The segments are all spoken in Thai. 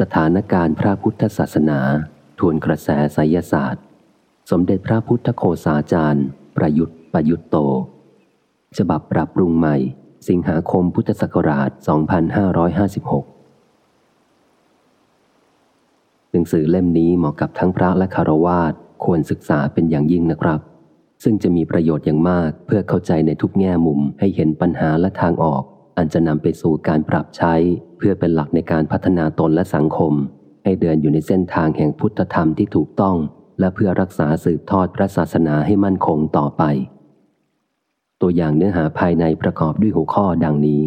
สถานการณ์พระพุทธศาสนา ทวนกระแสไสยศาสตร์ สมเด็จพระพุทธโคสาจารย์ ประยุทธ์ประยุทธ์โต ฉบับปรับปรุงใหม่ สิงหาคมพุทธศักราช 2556 หนังสือเล่มนี้เหมาะกับทั้งพระและคารวาสควรศึกษาเป็นอย่างยิ่งนะครับ ซึ่งจะมีประโยชน์อย่างมากเพื่อเข้าใจในทุกแง่มุมให้เห็นปัญหาและทางออก อันจะนำไปสู่การปรับใช้เพื่อเป็นหลักในการพัฒนาตนและสังคม ให้เดินอยู่ในเส้นทางแห่งพุทธธรรมที่ถูกต้อง และเพื่อรักษาสืบทอดพระศาสนาให้มั่นคงต่อไป ตัวอย่างเนื้อหาภายในประกอบด้วยหัวข้อดังนี้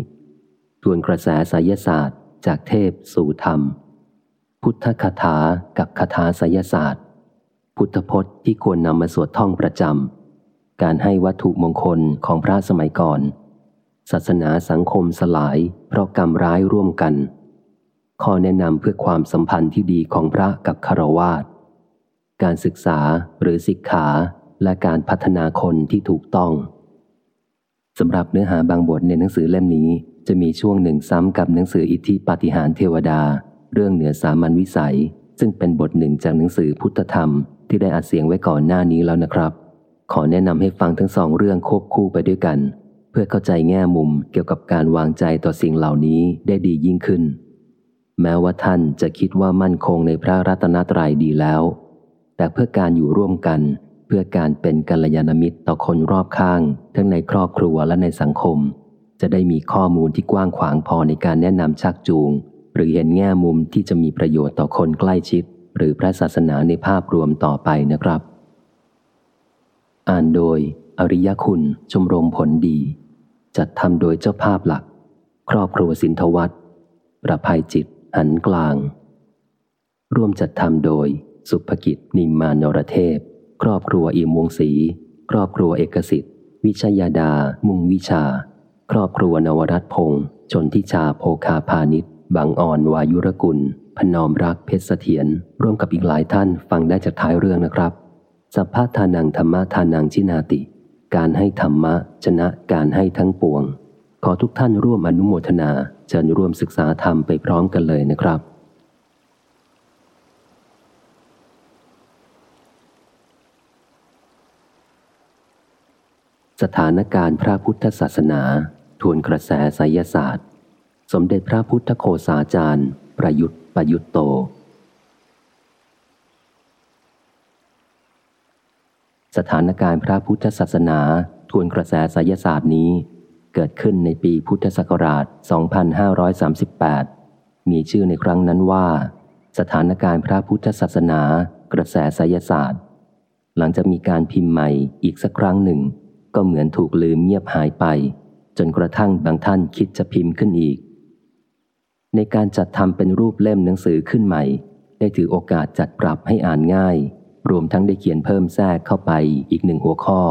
ทวนกระแสไสยศาสตร์ จากเทพสู่ธรรม พุทธคาถากับคาถาไสยศาสตร์ พุทธพจน์ที่ควรนำมาสวดท่องประจำการให้วัตถุมงคลของพระสมัยก่อน ศาสนาสังคมสลาย เพราะกรรมร้ายร่วมกัน ข้อแนะนำเพื่อความสัมพันธ์ที่ดีของพระกับคารวาสการศึกษาหรือศิกขาและการพัฒนาคนที่ถูกต้องสำหรับเนื้อหาบางบทในหนังสือเล่มนี้ จะมีช่วงหนึ่งซ้ำกับหนังสืออิทธิปาฏิหารเทวดา เรื่องเหนือสามัญวิสัย ซึ่งเป็นบทหนึ่งจากหนังสือพุทธธรรมที่ได้อัดเสียงไว้ก่อนหน้านี้แล้วนะครับ ขอแนะนำให้ฟังทั้งสองเรื่องควบคู่ไปด้วยกัน เพื่อเข้าใจแง่มุมเกี่ยวกับการวางใจต่อสิ่งเหล่านี้ได้ดียิ่งขึ้น แม้ว่าท่านจะคิดว่ามั่นคงในพระรัตนตรัยดีแล้ว แต่เพื่อการอยู่ร่วมกัน เพื่อการเป็นกัลยาณมิตรต่อคนรอบข้าง ทั้งในครอบครัวและในสังคม จะได้มีข้อมูลที่กว้างขวางพอในการแนะนำชักจูง หรือเห็นแง่มุมที่จะมีประโยชน์ต่อคนใกล้ชิด หรือพระศาสนาในภาพรวมต่อไปนะครับ อ่านโดย อริยคุณชมรมผลดี จัดทำโดยเจ้าภาพหลัก ครอบครัวสินทวัตประภัยจิตหันกลาง ร่วมจัดทำโดย สุภกิจนิมมานรเทพ ครอบครัวอิมวงศรีครอบครัวเอกสิทธิ์ วิชยาดา มุงวิชา ครอบครัวนวรัตพงศ์ชนทิชาโพคาพาณิชย์บางอ่อนวายุรกุล พนอมรักเพชรเสถียรร่วมกับอีกหลายท่านฟังได้จากท้ายเรื่องนะครับ สัพพะทานังธรรมะทานังชินาติ การให้ธรรมะ ชนะการให้ทั้งปวง ขอทุกท่านร่วมอนุโมทนาเชิญร่วมศึกษาธรรมไปพร้อมกันเลยนะครับสถานการณ์พระพุทธศาสนา ทวนกระแสไสยศาสตร์ สมเด็จพระพุทธโคสาจารย์ ประยุทธ์ประยุทธ์โต สถานการณ์พระพุทธศาสนาทวนกระแสไสยศาสตร์นี้ เกิดขึ้นในปีพุทธศักราช 2538 มีชื่อในครั้งนั้นว่า สถานการณ์พระพุทธศาสนา กระแสไสยศาสตร์ หลังจากมีการพิมพ์ใหม่อีกสักครั้งหนึ่ง ก็เหมือนถูกลืมเงียบหายไป จนกระทั่งบางท่านคิดจะพิมพ์ขึ้นอีก ในการจัดทำเป็นรูปเล่มหนังสือขึ้นใหม่ ได้ถือโอกาสจัดปรับให้อ่านง่าย รวมทั้งได้เขียนเพิ่มแทรกเข้าไปอีกหนึ่งหัวข้อ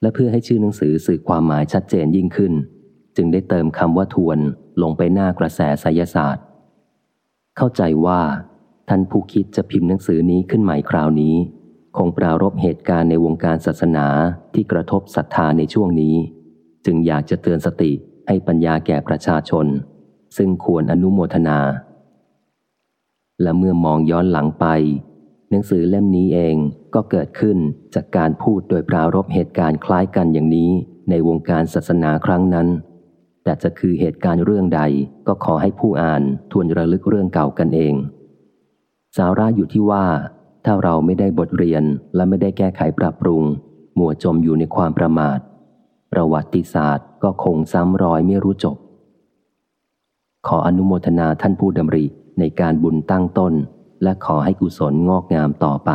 และเพื่อให้ชื่อหนังสือสื่อความหมายชัดเจนยิ่งขึ้น จึงได้เติมคำว่าทวนลงไปหน้ากระแสไสยศาสตร์ เข้าใจว่า ท่านผู้คิดจะพิมพ์หนังสือนี้ขึ้นใหม่คราวนี้ คงปรารบเหตุการณ์ในวงการศาสนาที่กระทบศรัทธาในช่วงนี้ จึงอยากจะเตือนสติให้ปัญญาแก่ประชาชน ซึ่งควรอนุโมทนา และเมื่อมองย้อนหลังไป หนังสือเล่มนี้เองก็เกิดขึ้นจากการพูดโดยปรารบเหตุการณ์คล้ายกันอย่างนี้ในวงการศาสนาครั้งนั้น แต่จะคือเหตุการณ์เรื่องใดก็ขอให้ผู้อ่านทวนระลึกเรื่องเก่ากันเอง สาระอยู่ที่ว่า ถ้าเราไม่ได้บทเรียนและไม่ได้แก้ไขปรับปรุงมัวจมอยู่ในความประมาท ประวัติศาสตร์ก็คงซ้ำรอยไม่รู้จบ ขออนุโมทนาท่านผู้ดำริในการบุญตั้งต้น และขอให้กุศลงอกงามต่อไป